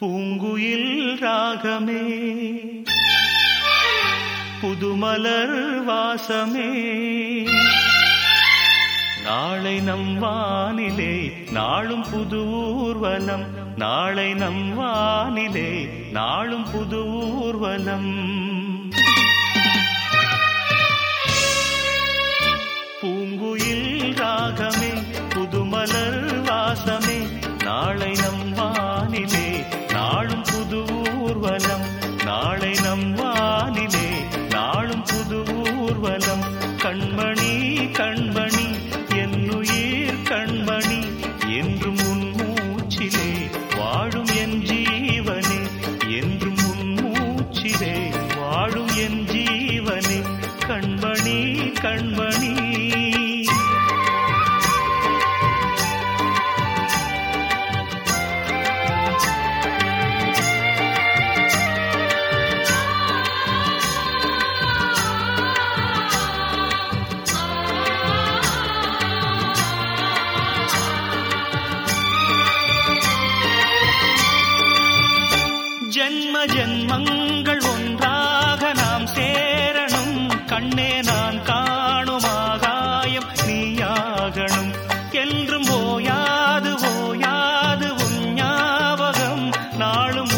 பூங்குயில் ராகமே. புதுமலர் வாசமே. நாளை நம் வானிலே நாளும் புது ஊர்வலம். நாளை நம் வானிலே நாளும் புது ஊர்வலம். கண்மணி கண்மணி ஜென்ம ஜென்மங்கள் ஒன்றாக நாம் சேரணும் கண்ணே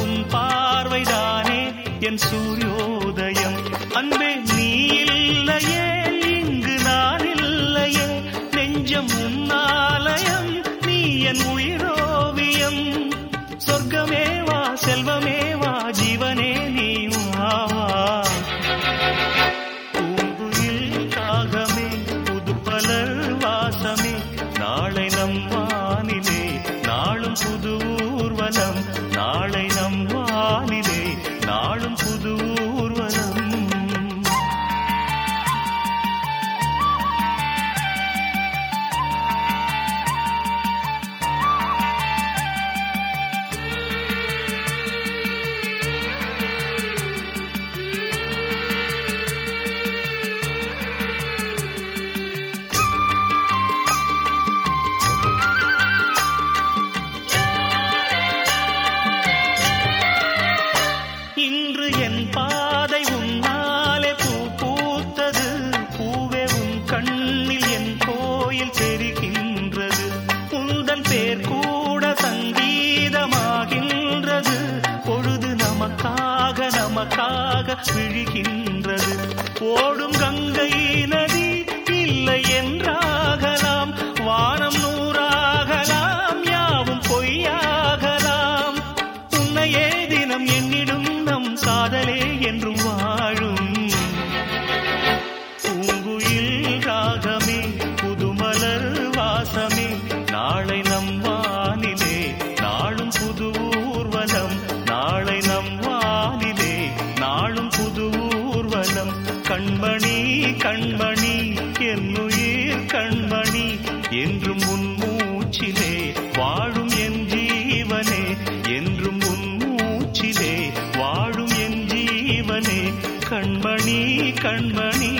உன் பார்வைதானே என் சூரியோதயம். அன்பே நீ இல்லையே இங்கு நான் இல்லையே. நெஞ்சம் உன்னாலயம் நீ என் உயிரோவியம். சொர்க்கமே வா செல்வமே விழுகின்றது ஓடும் கங்கை ஊர்வலம் கண்மணி கண்மணி என்னுயிர் கண்மணி என்றும் உன் மூச்சிலே வாழும் என் ஜீவனே என்றும் உன் மூச்சிலே வாழும் என் ஜீவனே. கண்மணி கண்மணி.